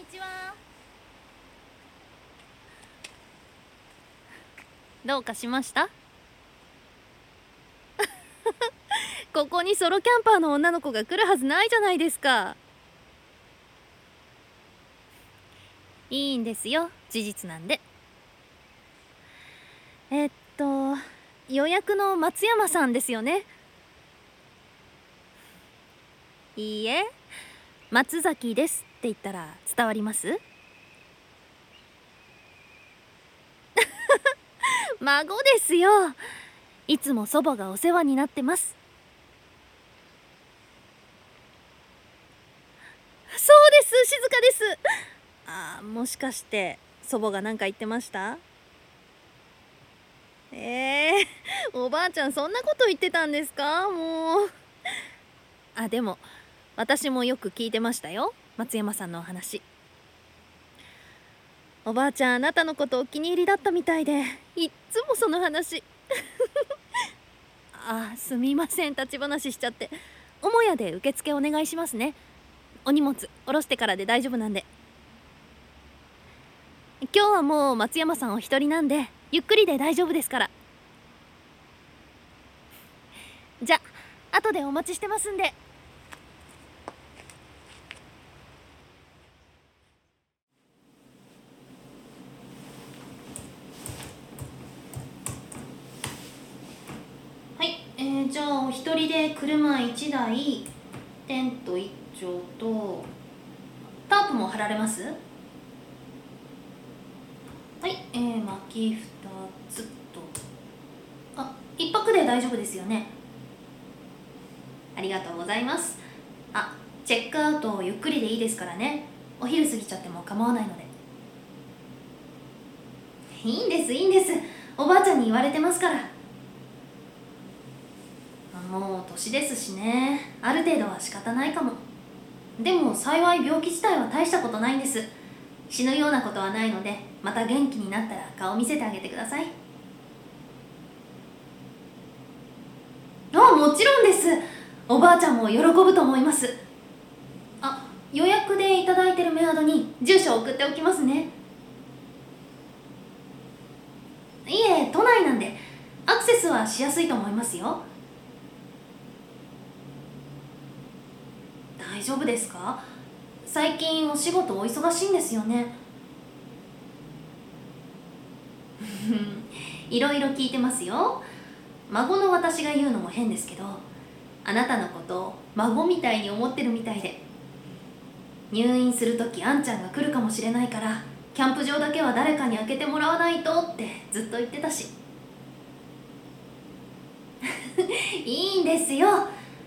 にちは。どうかしました？ここにソロキャンパーの女の子が来るはずないじゃないですか。いいんですよ。事実なんで。えっと予約の松山さんですよね。いいえ。松崎です。って言ったら伝わります？孫ですよ。いつも祖母がお世話になってます。そうです。静かです。あもしかして祖母が何か言ってました？えー、おばあちゃんそんなこと言ってたんですか？もう。あでも私もよく聞いてましたよ。松山さんのお話。おばあちゃんあなたのことお気に入りだったみたいでいっつもその話。あすみません立ち話しちゃって。母屋で受付お願いしますね。お荷物下ろしてからで大丈夫なんで。今日はもう松山さんお一人なんでゆっくりで大丈夫ですから。じゃあ後でお待ちしてますんではい、えー、じゃあお一人で車1台テント1丁とタープも張られます？はい、えー、薪2つと。あ一泊で大丈夫ですよね。ありがとうございます。あチェックアウトゆっくりでいいですからね。お昼過ぎちゃっても構わないので。いいんですいいんです。おばあちゃんに言われてますから。もう年ですしね。ある程度は仕方ないかも。でも幸い病気自体は大したことないんです。死ぬようなことはないのでまた元気になったら顔見せてあげてください。あもちろんです。おばあちゃんも喜ぶと思います。あ予約でいただいてるメアドに住所を送っておきますね。いえ都内なんでアクセスはしやすいと思いますよ。大丈夫ですか？最近お仕事お忙しいんですよね。いろいろ聞いてますよ。孫の私が言うのも変ですけどあなたのこと孫みたいに思ってるみたいで。入院する時あんちゃんが来るかもしれないからキャンプ場だけは誰かに開けてもらわないとってずっと言ってたし。いいんですよ。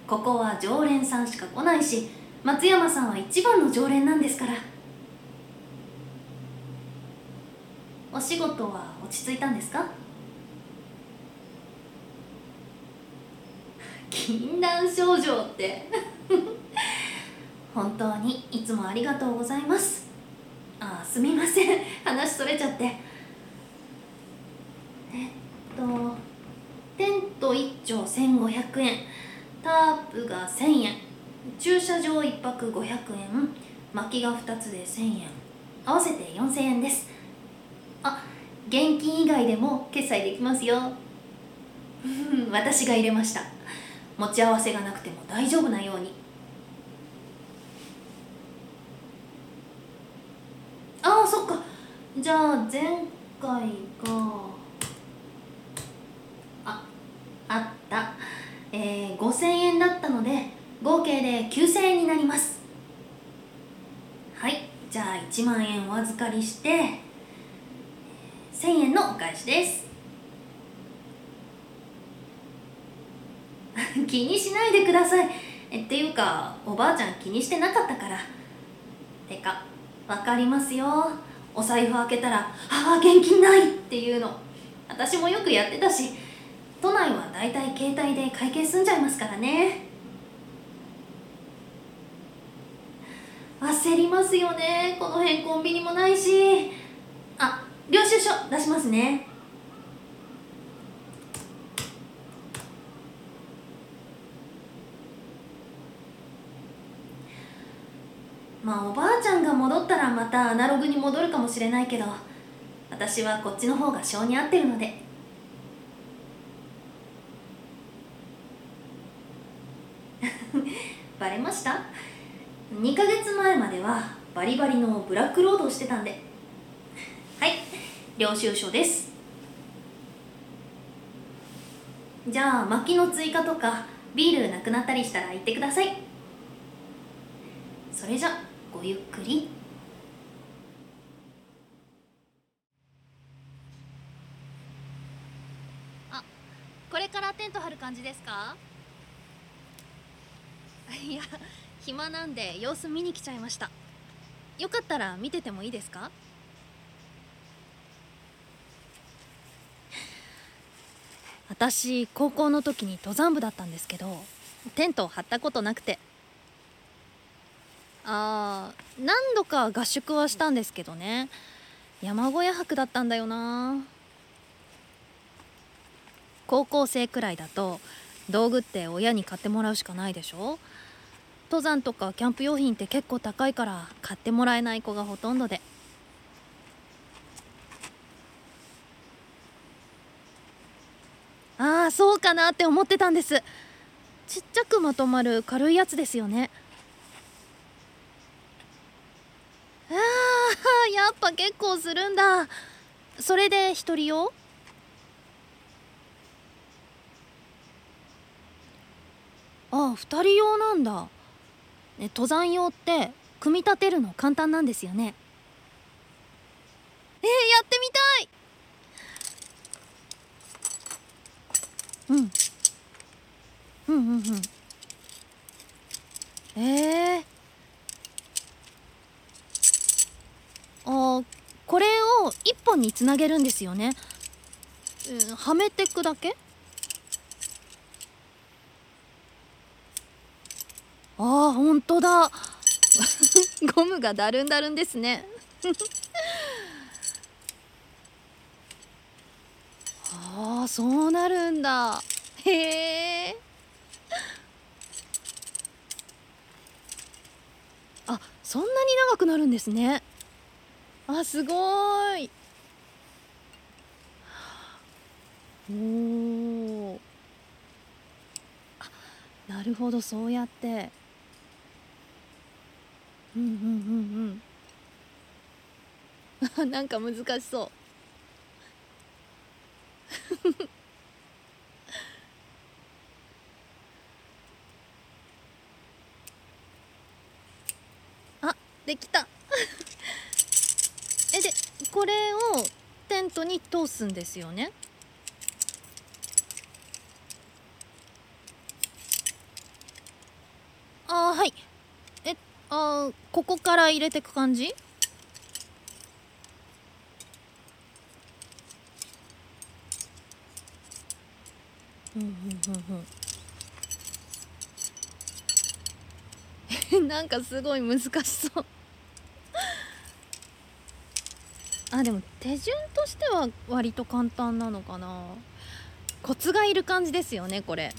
ここは常連さんしか来ないし松山さんは一番の常連なんですから。お仕事は落ち着いたんですか？禁断症状って。本当にいつもありがとうございます。あすみません。話それちゃって。えっとテント1丁1500円。タープが1000円。駐車場1泊500円。薪が2つで1000円。合わせて4000円です。あ現金以外でも決済できますよ。私が入れました。持ち合わせがなくても大丈夫なように。ああそっか。じゃあ前回がああった。えー、5000円だったので合計で9000円になります。はい。じゃあ1万円お預かりして1000円のお返しです。気にしないでください。えっていうかおばあちゃん気にしてなかったから。てか分かりますよ。お財布開けたら「ああ現金ない!」っていうの。私もよくやってたし都内はだいたい携帯で会計済んじゃいますからね。焦りますよね。この辺コンビニもないし。あ領収書出しますね。まあおばあちゃんが戻ったらまたアナログに戻るかもしれないけど私はこっちの方が性に合ってるのでバレました？2ヶ月前まではバリバリのブラックロードしてたんで。はい領収書です。じゃあ薪の追加とかビールなくなったりしたら言ってください。それじゃごゆっくり。あこれからテント張る感じですか？いや暇なんで様子見に来ちゃいました。よかったら見ててもいいですか？私高校の時に登山部だったんですけどテントを張ったことなくて。あー何度か合宿はしたんですけどね。山小屋泊だったんだよな。高校生くらいだと道具って親に買ってもらうしかないでしょ？登山とかキャンプ用品って結構高いから買ってもらえない子がほとんどで。ああそうかなって思ってたんです。ちっちゃくまとまる軽いやつですよね。あー やっぱ結構するんだ。それで一人用？ああ二人用なんだ、ね、登山用って組み立てるの簡単なんですよね。えー、やってみたい。うん。うんうんうん。えー、あこれを一本につなげるんですよね、えー、はめてくだけ？あーほんとだ。ゴムがだるんだるんですね。ああそうなるんだ。へえ。あそんなに長くなるんですね。あすごい。おおなるほどそうやって。うんうんうんうん。なんか難しそう。あできた。えでこれをテントに通すんですよね？あーはい。あここから入れてく感じ？うんうんうんうん。なんかすごい難しそう。あでも手順としては割と簡単なのかな。コツがいる感じですよねこれ。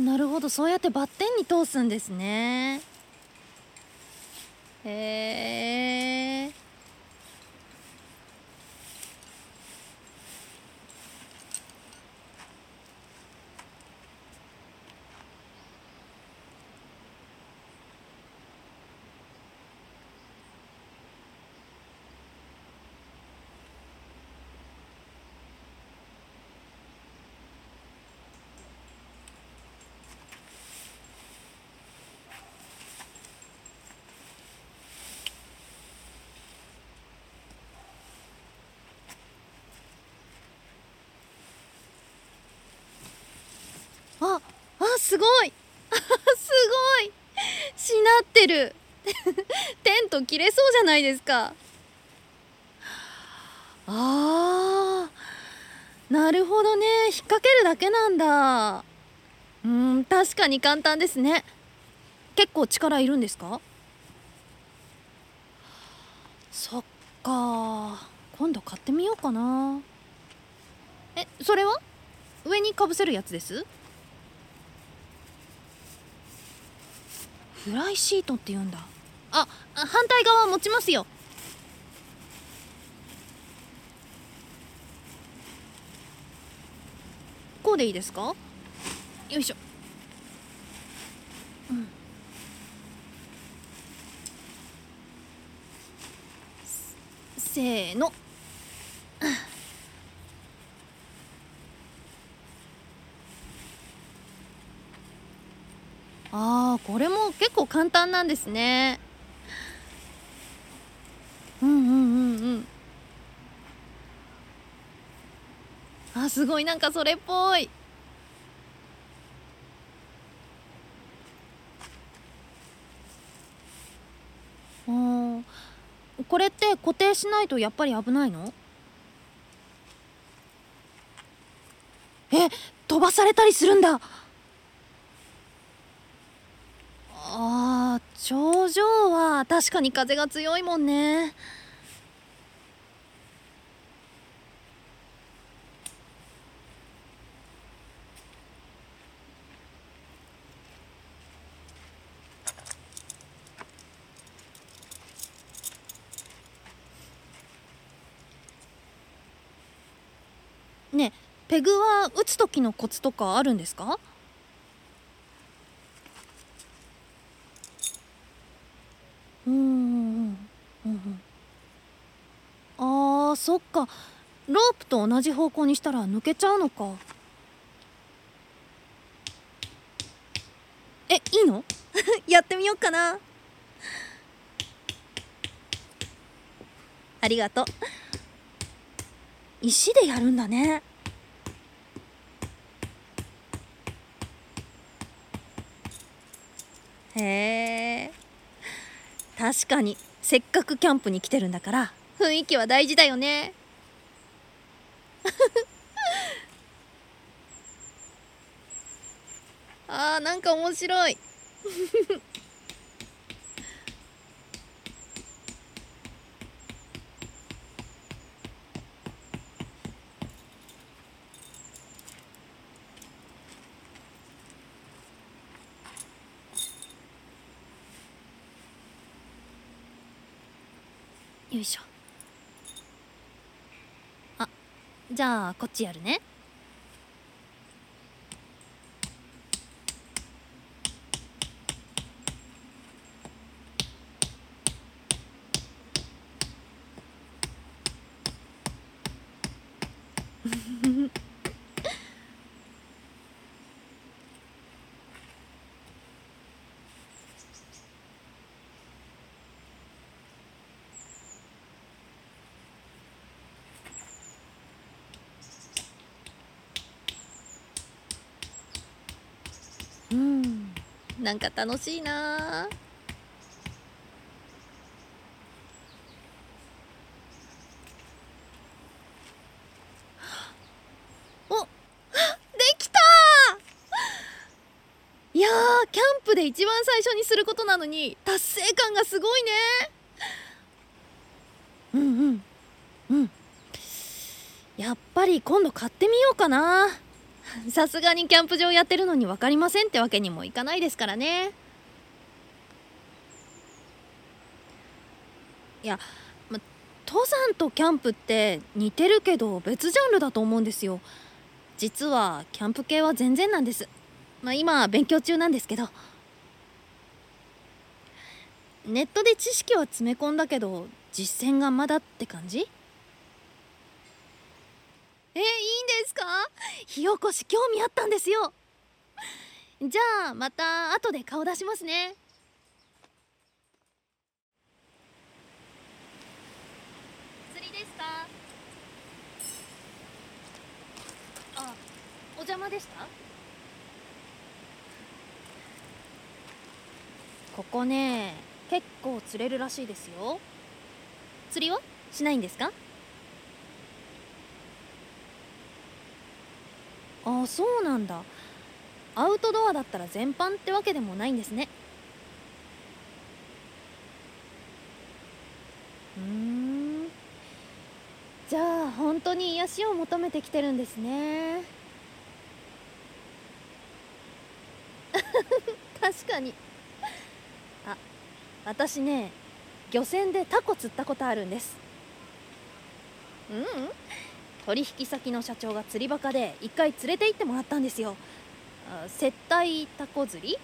なるほど。そうやってバッテンに通すんですね。へえああすごい。すごい。しなってる。テント切れそうじゃないですか。あー。なるほどね。引っ掛けるだけなんだ。うん確かに簡単ですね。結構力いるんですか？そっか。今度買ってみようかな。えそれは？上にかぶせるやつです？フライシートって言うんだ。あ反対側持ちますよ。こうでいいですか？よいしょ。うん。せーの。あーこれも結構簡単なんですね。うんうんうんうん。あすごいなんかそれっぽい。あこれって固定しないとやっぱり危ないの？え飛ばされたりするんだ。あー頂上は確かに風が強いもんね。ねペグは打つ時のコツとかあるんですかうんうんうんあーそっかロープと同じ方向にしたら抜けちゃうのか。えいいの？やってみようかな。ありがとう。石でやるんだね。へえ。確かにせっかくキャンプに来てるんだから。雰囲気は大事だよね あーなんか面白い。よいしょあじゃあこっちやるねうんなんか楽しい。なおできたい。やーキャンプで一番最初にすることなのに達成感がすごい。ねうんうんうんやっぱり今度買ってみようかな さすがにキャンプ場やってるのに分かりませんってわけにもいかないですからね。いや、ま、登山とキャンプって似てるけど別ジャンルだと思うんですよ。実はキャンプ系は全然なんです。まあ今勉強中なんですけど。ネットで知識は詰め込んだけど実践がまだって感じ？えいいんですか？火起こし興味あったんですよ。じゃあまた後で顔出しますね。釣りですか？あお邪魔でした？ここね結構釣れるらしいですよ。釣りは？しないんですか？あそうなんだ。アウトドアだったら全般ってわけでもないんですね。うん。じゃあ本当に癒しを求めてきてるんですね。確かに。あ私ね漁船でタコ釣ったことあるんです。うん、うん？取引先の社長が釣りバカで一回連れて行ってもらったんですよ。接待タコ釣り？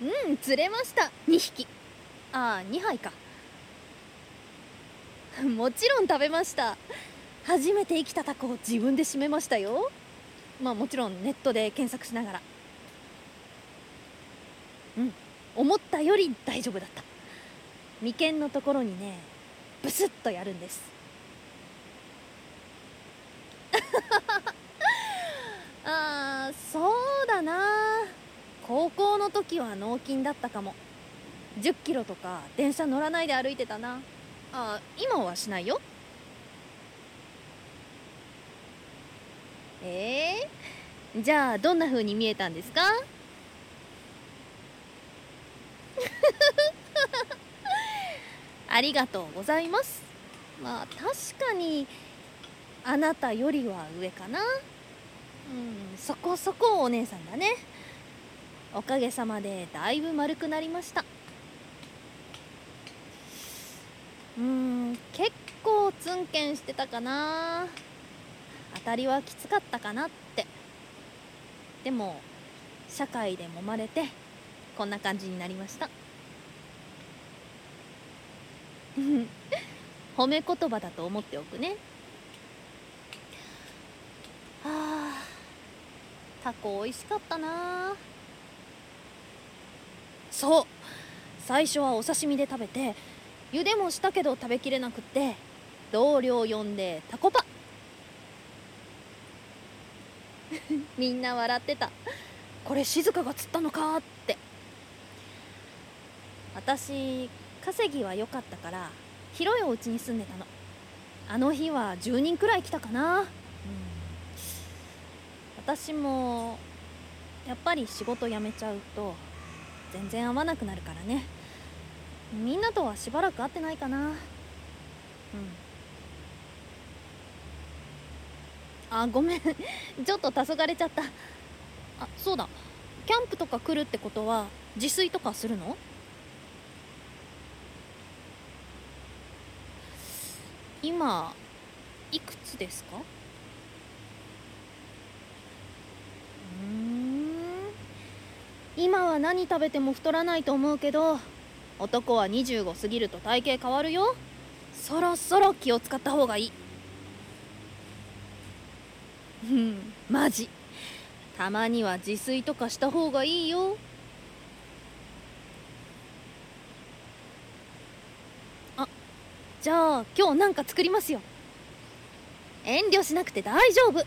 うん釣れました。2匹。ああ2杯か。もちろん食べました。初めて生きたタコを自分で締めましたよ。まあもちろんネットで検索しながら。うん思ったより大丈夫だった。眉間のところにねブスッとやるんです。あーそうだな。高校の時は脳筋だったかも。1 0キロとか電車乗らないで歩いてたな。あ今はしないよ。えー、じゃあどんな風に見えたんですかありがとうございます。まあ確かにあなたよりは上かな。うんそこそこお姉さんだね。おかげさまでだいぶ丸くなりました。うん結構ツンケンしてたかな。当たりはきつかったかなって。でも社会で揉まれてこんな感じになりました。褒め言葉だと思っておくね。はあタコ美味しかったな。そう。最初はお刺身で食べて茹でもしたけど食べきれなくって同僚呼んでタコパ。みんな笑ってた。これ静香が釣ったのかって。私稼ぎは良かったから広いお家に住んでたの。あの日は10人くらい来たかな、うん、私もやっぱり仕事辞めちゃうと全然会わなくなるからね。みんなとはしばらく会ってないかな。うん。あごめん。ちょっと黄昏れちゃった。あそうだ。キャンプとか来るってことは自炊とかするの？今いくつですか？うん。今は何食べても太らないと思うけど男は25過ぎると体型変わるよ。そろそろ気を使った方がいい。うんマジ。たまには自炊とかした方がいいよ。じゃあ今日なんか作りますよ。遠慮しなくて大丈夫。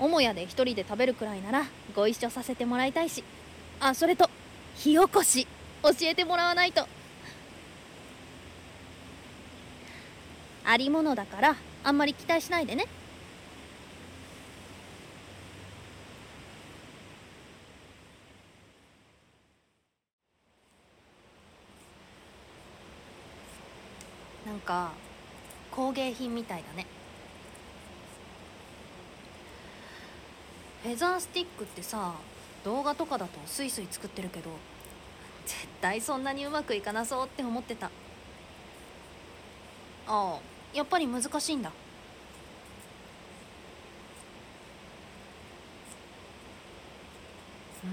母屋で一人で食べるくらいならご一緒させてもらいたいし。あそれと火起こし教えてもらわないと。ありものだからあんまり期待しないでね。か工芸品みたいだね。フェザースティックってさ動画とかだとスイスイ作ってるけど絶対そんなにうまくいかなそうって思ってた。ああやっぱり難しいんだ。うん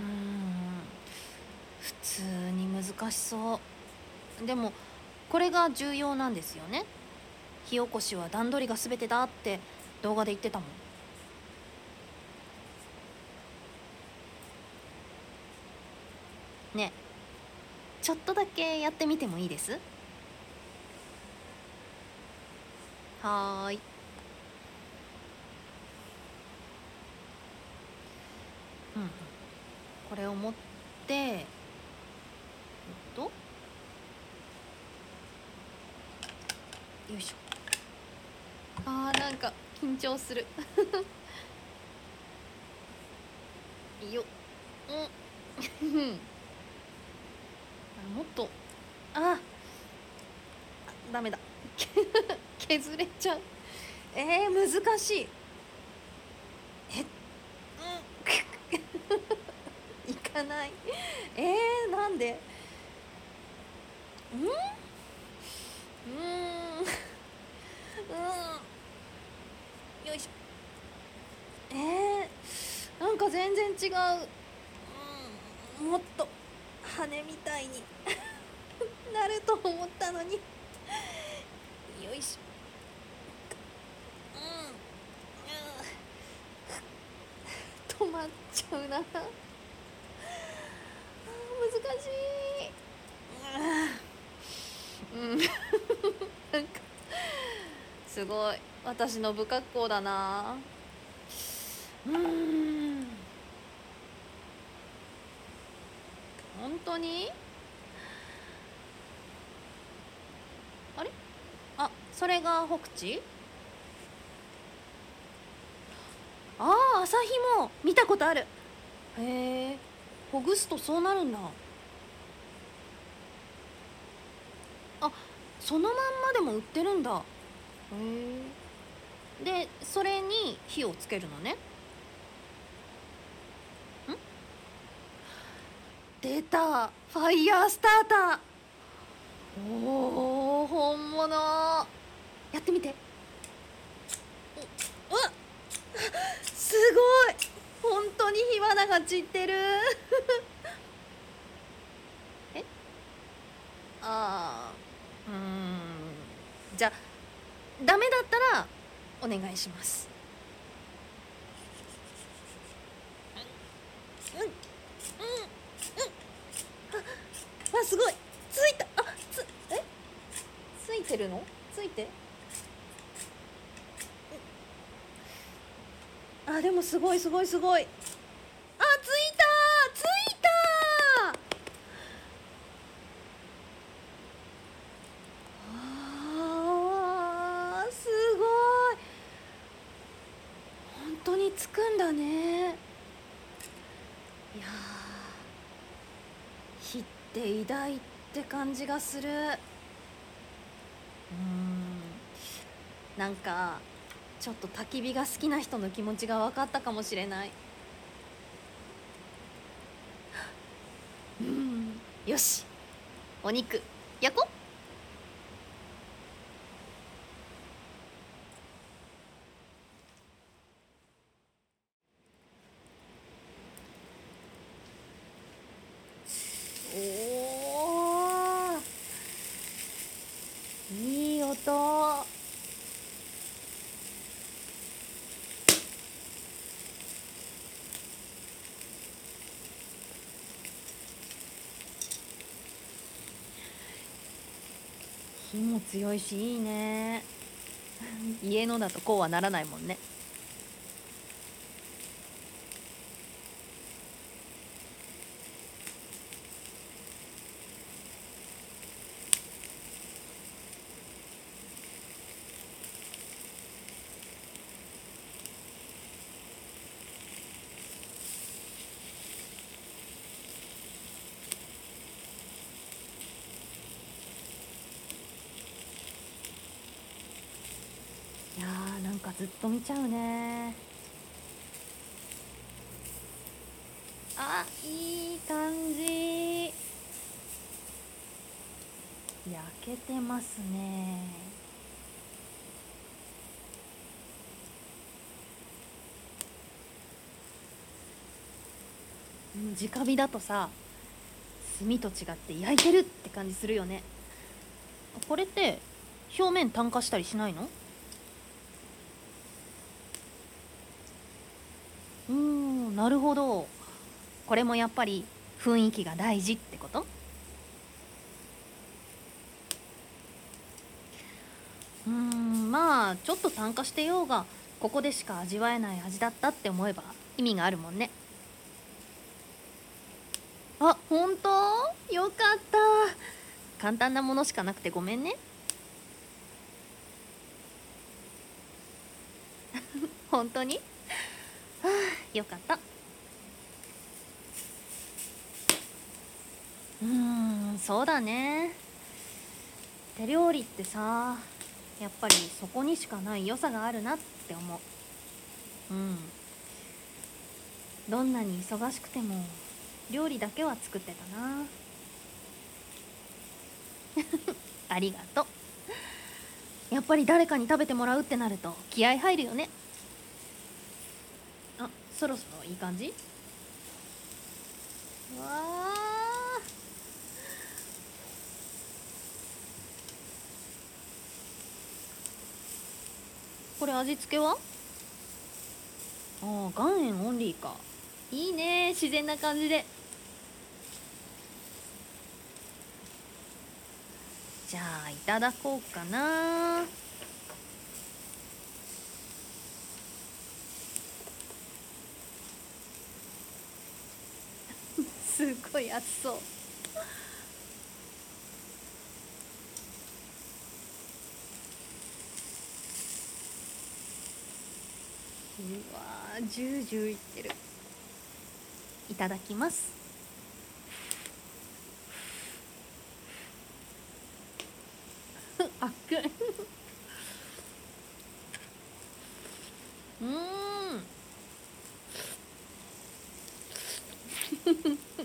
普通に難しそう。でもこれが重要なんですよね。火起こしは段取りが全てだって動画で言ってたもん。ねちょっとだけやってみてもいいです？はーい。うん。これを持ってえっと？よいしょ。あーなんか緊張する。よっ。うん。もっと。ああダメだ。削れちゃう。えー、難しい。えうん。いかない。えー、なんでうんうんうんよいしょえー、なんか全然違う、うん、もっと羽みたいに。なると思ったのに。よいしょ。うん、止まっちゃうな。難しい。うん。なんかすごい。私の不格好だな。うん本当に？あれ？あそれが北地ああ朝日も見たことある。へえほぐすとそうなるんだ。あそのまんまでも売ってるんだ。へえでそれに火をつけるのね。出た。ファイヤースターター。おお本物。やってみて。うわすごい。本当に火花が散ってる。え？ああうん。じゃあダメだったらお願いしますうんうんうんあすごい。ついた。あつえ？ついてるの？ついて？あでもすごいすごいすごい。あついた！ついた！あーすごい。本当につくんだね。いや火って偉大って感じがする。うん。なんかちょっと焚き火が好きな人の気持ちが分かったかもしれない。うん。よし。お肉焼こうおーいい音火も強いしいいね。家のだとこうはならないもんね。と見ちゃうね。あいい感じ。焼けてますね。直火だとさ炭と違って焼いてるって感じするよね。これって表面炭化したりしないのうーんなるほど。これもやっぱり雰囲気が大事ってこと？うんまあちょっと炭化してようがここでしか味わえない味だったって思えば意味があるもんね。あ本当？よかった。簡単なものしかなくてごめんね。本当に？よかった。うんそうだね。手料理ってさやっぱりそこにしかない良さがあるなって思う。うん。どんなに忙しくても料理だけは作ってたな。ありがとう。やっぱり誰かに食べてもらうってなると気合入るよね。そろそろいい感じ？わあこれ味付けは？ああ岩塩オンリーか。いいね自然な感じで。じゃあいただこうかな。すごい熱そう。うわジュージューいってる。いただきます。あっくうん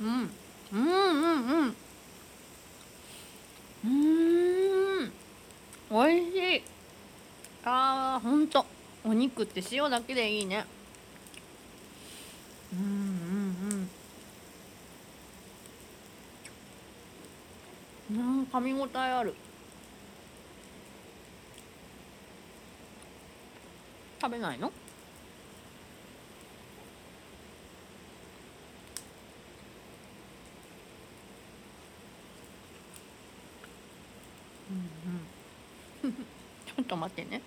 うんうんうんうんおいしいあーほんとお肉って塩だけでいいね。うんうんうん。うん噛み応えある。食べないの？うんうん。ちょっと待ってね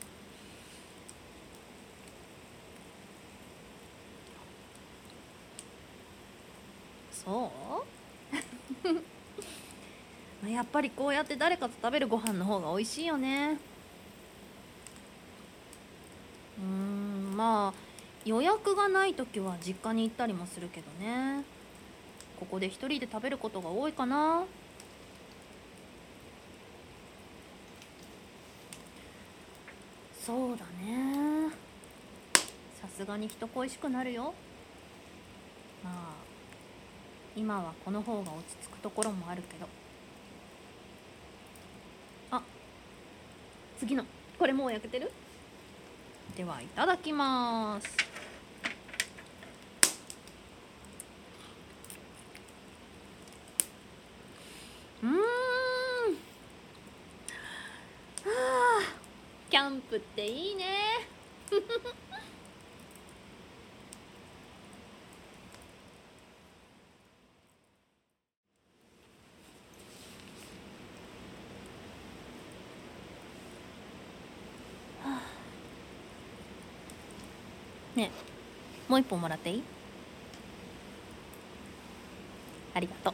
そう？やっぱりこうやって誰かと食べるご飯の方が美味しいよね。うんまあ予約がない時は実家に行ったりもするけどね。ここで一人で食べることが多いかな。そうだね。さすがに人恋しくなるよ。まあ今はこの方が落ち着くところもあるけど。あ次の。これもう焼けてる？ではいただきます。うん。あキャンプっていい。ねもう一本もらっていい？ありがとう。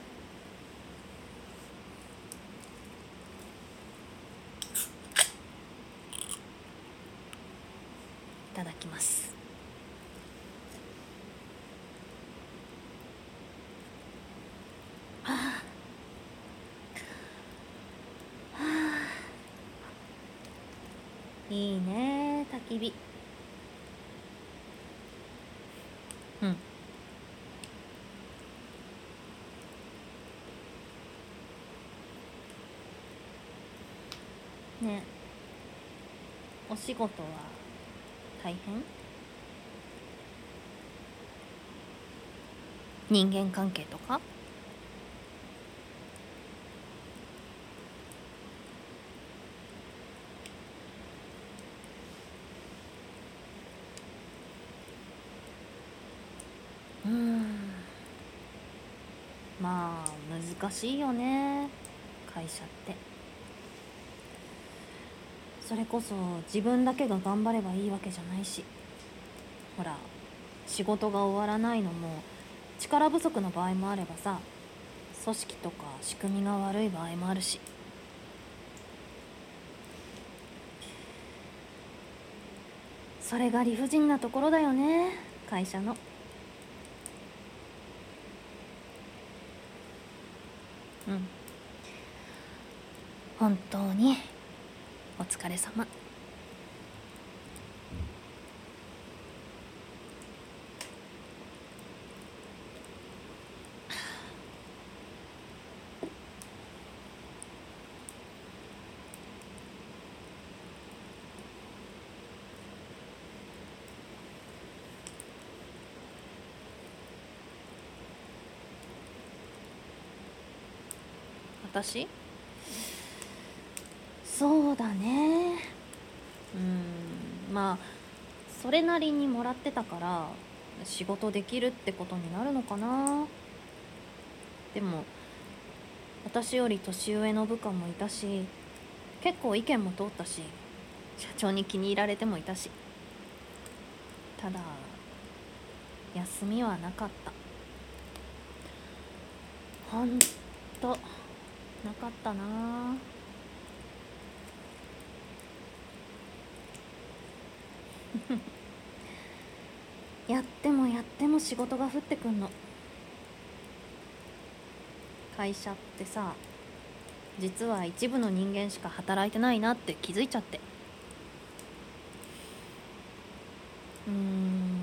いただきます。あ。あいいね焚き火。うん。ね。お仕事は大変？人間関係とかうんまあ難しいよね。会社って。それこそ自分だけが頑張ればいいわけじゃないし。ほら仕事が終わらないのも力不足の場合もあればさ組織とか仕組みが悪い場合もあるし。それが理不尽なところだよね会社のうん本当に。お疲れ様。私？そうだね。うん。まあそれなりにもらってたから仕事できるってことになるのかな。でも私より年上の部下もいたし結構意見も通ったし社長に気に入られてもいたし。ただ休みはなかった。ほんとなかったな。あ やってもやっても仕事が降ってくんの。会社ってさ実は一部の人間しか働いてないなって気づいちゃって。うーん。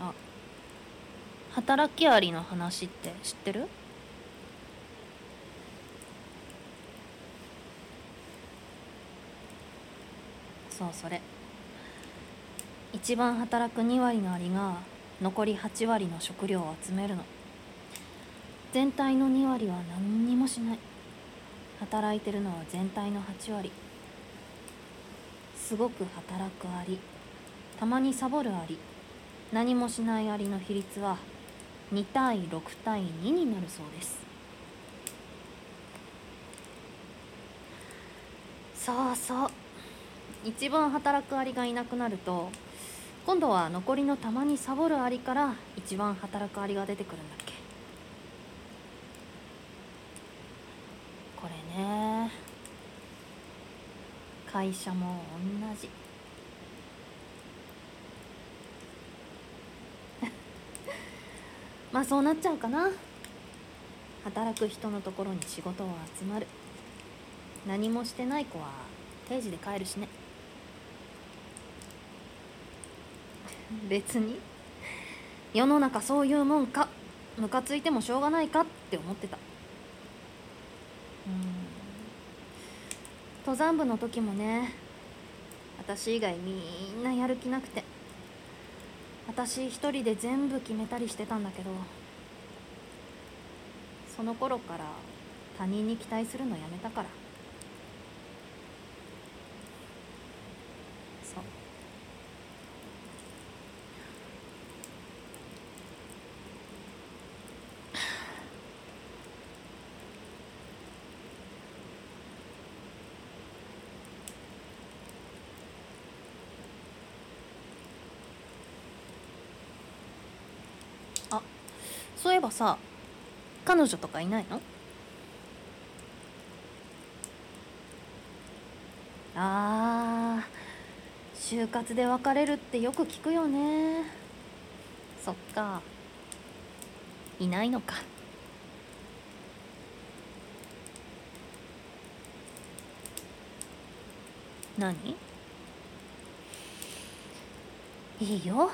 あ働きアリの話って知ってる？そうそれ。一番働く2割のアリが残り8割の食料を集めるの。全体の2割は何にもしない。働いてるのは全体の8割。すごく働くアリ。たまにサボるアリ。何もしないアリの比率は2対6対2になるそうです。そうそう。一番働くアリがいなくなると今度は残りのたまにサボるアリから一番働くアリが出てくるんだっけ。これね。会社も同じ。まあそうなっちゃうかな。働く人のところに仕事は集まる。何もしてない子は定時で帰るしね。別に。世の中そういうもんか。ムカついてもしょうがないかって思ってた。うん。登山部の時もね私以外みんなやる気なくて。私一人で全部決めたりしてたんだけどその頃から他人に期待するのやめたからそうあそういえばさ彼女とかいないの？あー就活で別れるってよく聞くよね。そっか。いないのか。何？いいよ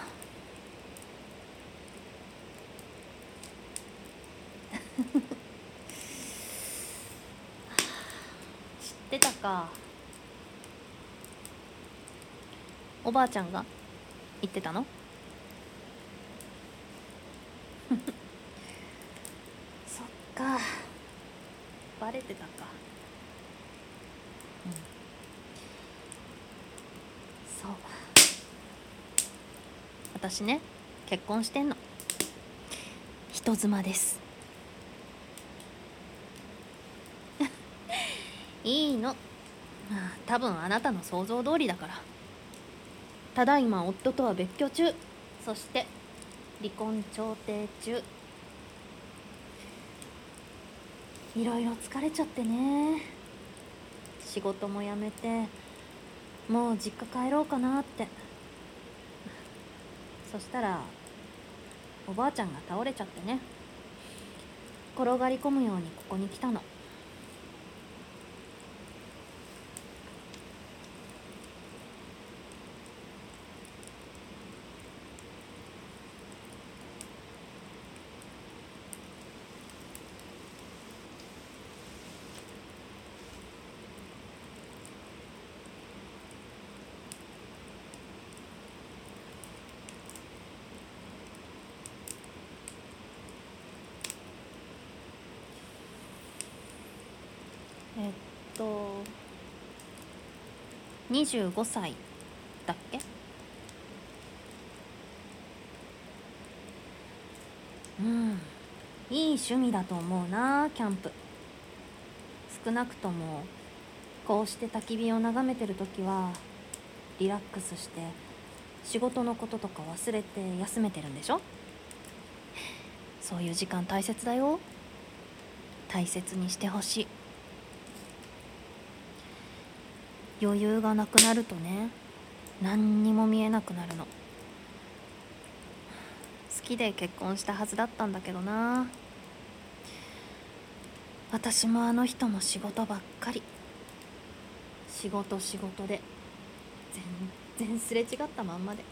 知ってたか。おばあちゃんが言ってたの？そっか。バレてたか。うん。そう。私ね結婚してんの。人妻です。いいの。まあ多分あなたの想像通りだから。ただいま夫とは別居中。そして離婚調停中。いろいろ疲れちゃってね。仕事も辞めてもう実家帰ろうかなって。そしたらおばあちゃんが倒れちゃってね。転がり込むようにここに来たのえっと25歳だっけ？うん。いい趣味だと思うなキャンプ。少なくともこうして焚き火を眺めてる時はリラックスして仕事のこととか忘れて休めてるんでしょ？そういう時間大切だよ。大切にしてほしい。余裕がなくなるとね何にも見えなくなるの。好きで結婚したはずだったんだけどな。私もあの人も仕事ばっかり。仕事仕事で。全然すれ違ったまんまで。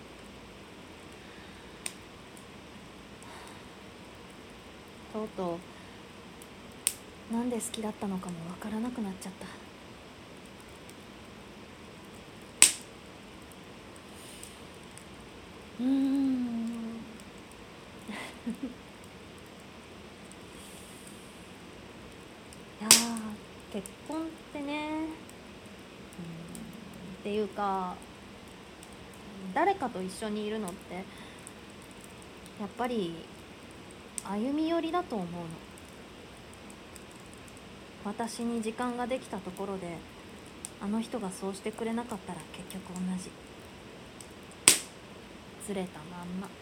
とうとうなんで好きだったのかもわからなくなっちゃった。うん。いや結婚ってね。うん。っていうか誰かと一緒にいるのってやっぱり歩み寄りだと思うの。私に時間ができたところであの人がそうしてくれなかったら結局同じ。ずれたまんま。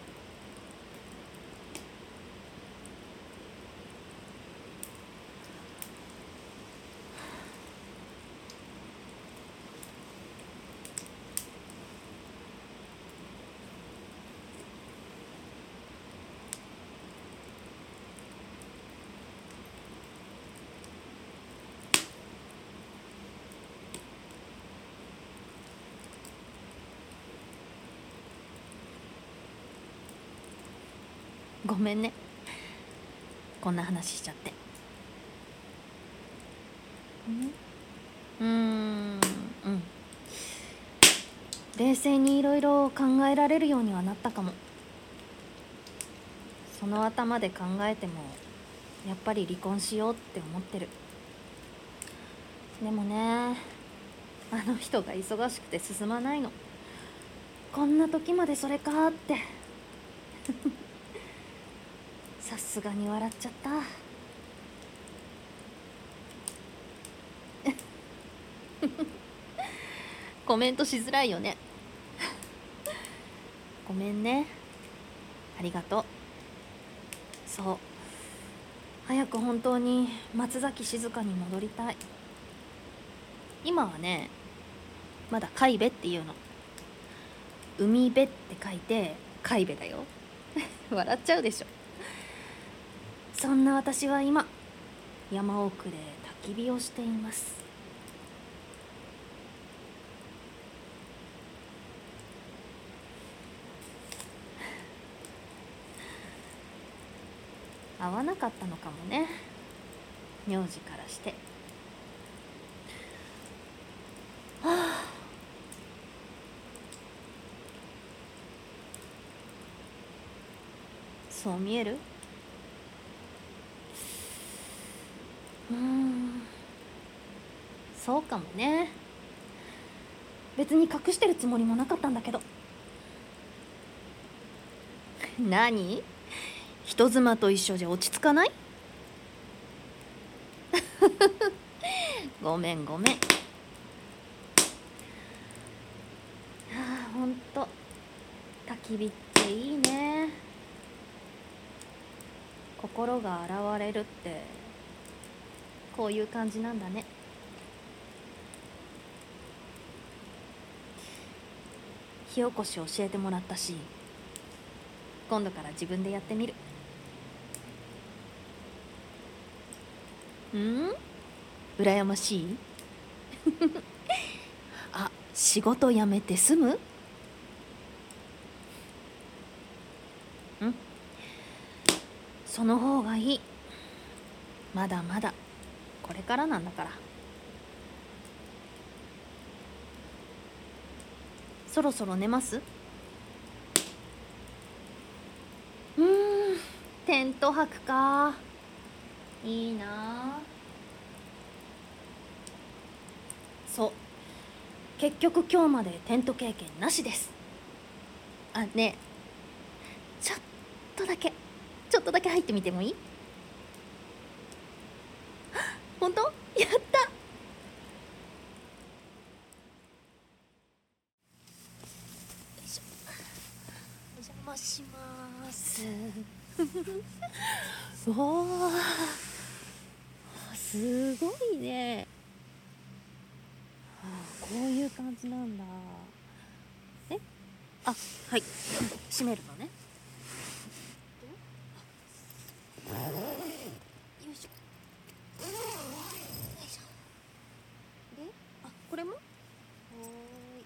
ごめんね。こんな話しちゃって。うん。うん。冷静にいろいろ考えられるようにはなったかも。その頭で考えてもやっぱり離婚しようって思ってる。でもねあの人が忙しくて進まないの。こんな時までそれかってさすがに笑っちゃった。コメントしづらいよね。ごめんね。ありがとう。そう。早く本当に松崎静香に戻りたい。今はねまだ海辺っていうの。海辺って書いて海辺だよ。笑っちゃうでしょ。そんな私は今山奥で焚き火をしています。合わなかったのかもね。名字からして。はあ。そう見える？うん。そうかもね。別に隠してるつもりもなかったんだけど。何？人妻と一緒じゃ落ち着かない？ごめんごめん。ああほんと。焚き火っていいね。心が洗われるってこういう感じなんだね。火起こし教えてもらったし今度から自分でやってみる。うん？羨ましい？あ仕事辞めて済む？うん？その方がいい。まだまだ。これからなんだから。そろそろ寝ます？うんテント泊か。いいな。そう。結局今日までテント経験なしです。あねちょっとだけ。ちょっとだけ入ってみてもいい？本当？やった。お邪魔します。おおすごいね。あこういう感じなんだ。え？あはい。閉めるのね。よいしょよいしょであこれもはーい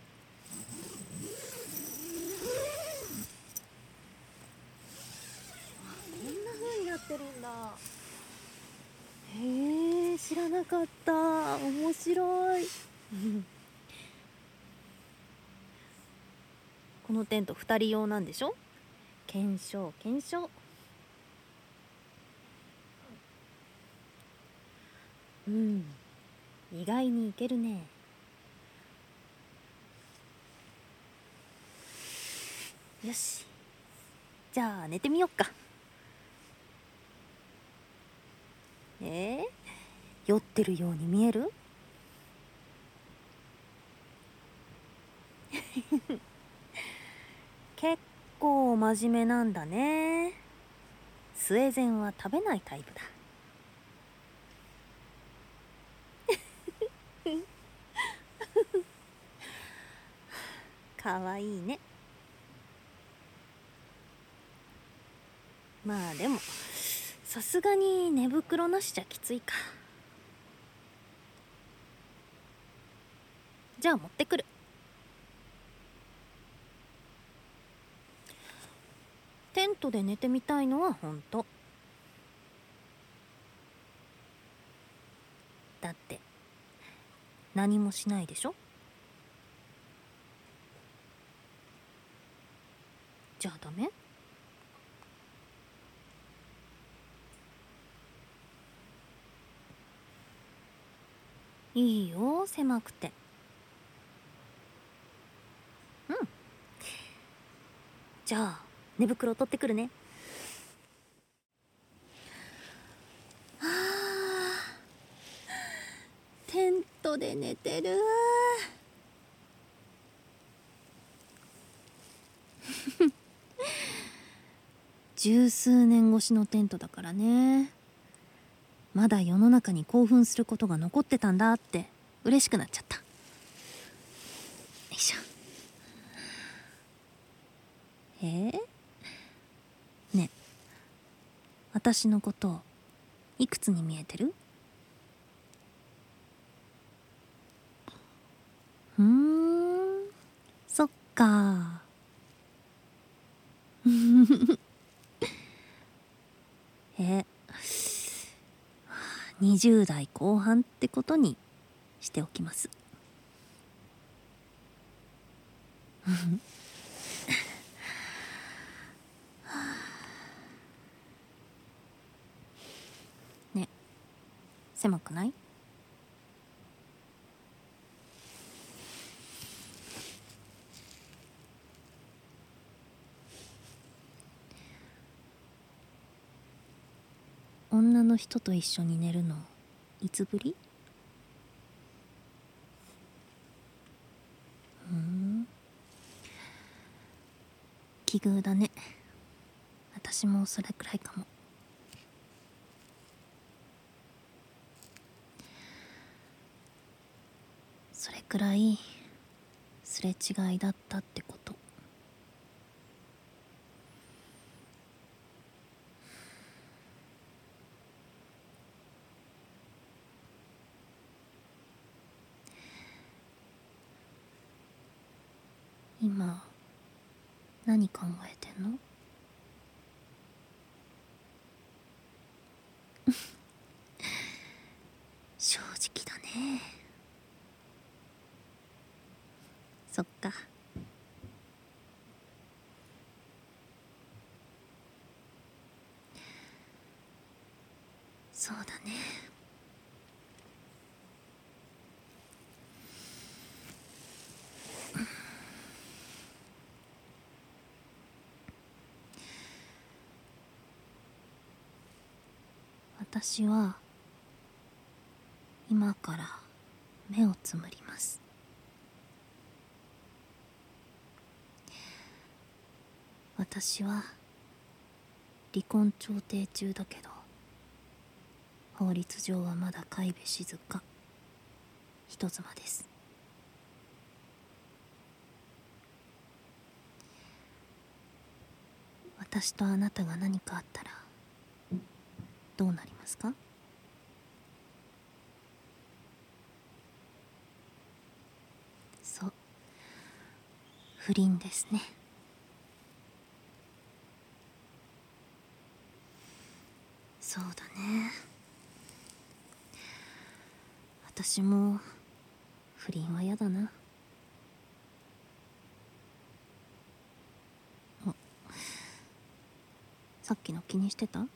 こんな風になてるんだ。へえ知らなかった。面白い。このテント2人用なんでしょ？検証検証うん意外にいけるね。よし。じゃあ寝てみよっか。えー、酔ってるように見える？結構真面目なんだね。スウェーデンは食べないタイプだ。かわいいね。まあでも。さすがに寝袋なしじゃきついか。じゃあ持ってくる。テントで寝てみたいのは本当。だって何もしないでしょ。じゃあダメ？いいよ狭くて。うん。じゃあ寝袋取ってくるね。あテントで寝てる。十数年越しのテントだからね。まだ世の中に興奮することが残ってたんだって嬉しくなっちゃった。よいしょ。えー、ね。私のこといくつに見えてる？ふん。そっかえ20代後半ってことにしておきます。ね。狭くない？女の人と一緒に寝るのいつぶり？うん？奇遇だね。私もそれくらいかも。それくらいすれ違いだったってこと今何考えてんの？正直だね。そっかそうだね私は今から目をつむります。私は離婚調停中だけど法律上はまだ飼いべ静か人妻です。私とあなたが何かあったらどうなりますか？そう。不倫ですね。そうだね。私も不倫は嫌だな。さっきの気にしてた食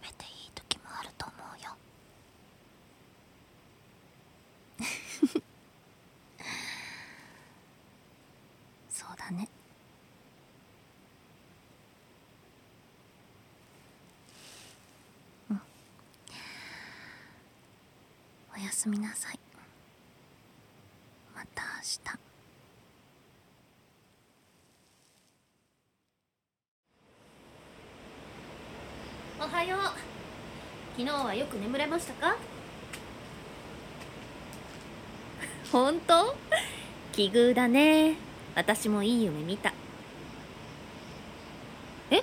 べていい時もあると思うよそうだね。うん。おやすみなさい。また明日。おはよう。昨日はよく眠れましたか？本当？奇遇だね。私もいい夢見た。え？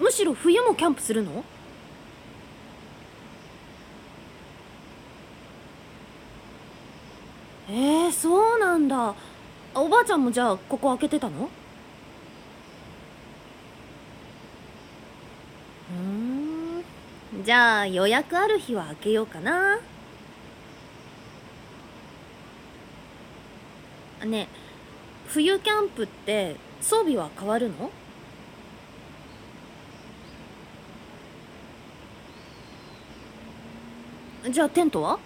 むしろ冬もキャンプするの？えー、そうなんだ。おばあちゃんもじゃあここ開けてたの？うん。じゃあ予約ある日は開けようかな。ねえ冬キャンプって装備は変わるの？じゃあテントは？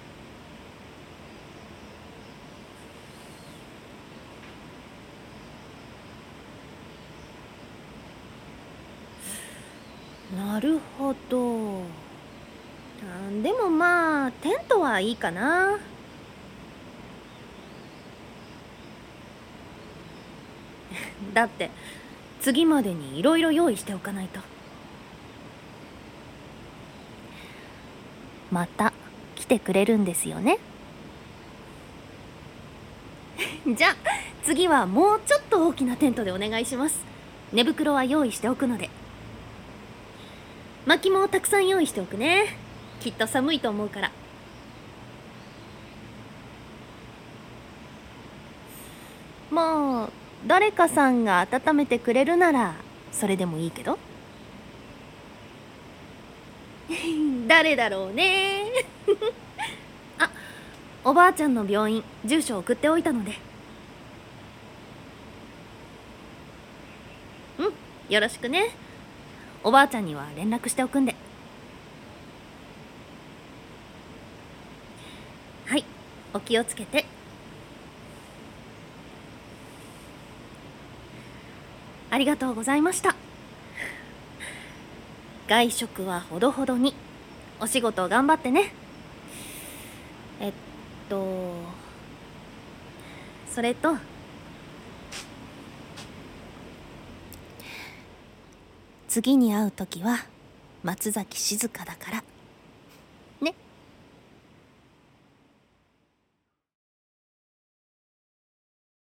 なるほど。でもまあテントはいいかな。だって次までにいろいろ用意しておかないと。また来てくれるんですよね。じゃあ次はもうちょっと大きなテントでお願いします。寝袋は用意しておくので。薪もたくさん用意しておくね。きっと寒いと思うから。まあ誰かさんが温めてくれるならそれでもいいけど？誰だろうね。あおばあちゃんの病院住所送っておいたので。うんよろしくね。おばあちゃんには連絡しておくんで。はいお気をつけて。ありがとうございました。外食はほどほどに。お仕事頑張ってね。えっとそれと次に会う時は松崎静香だから。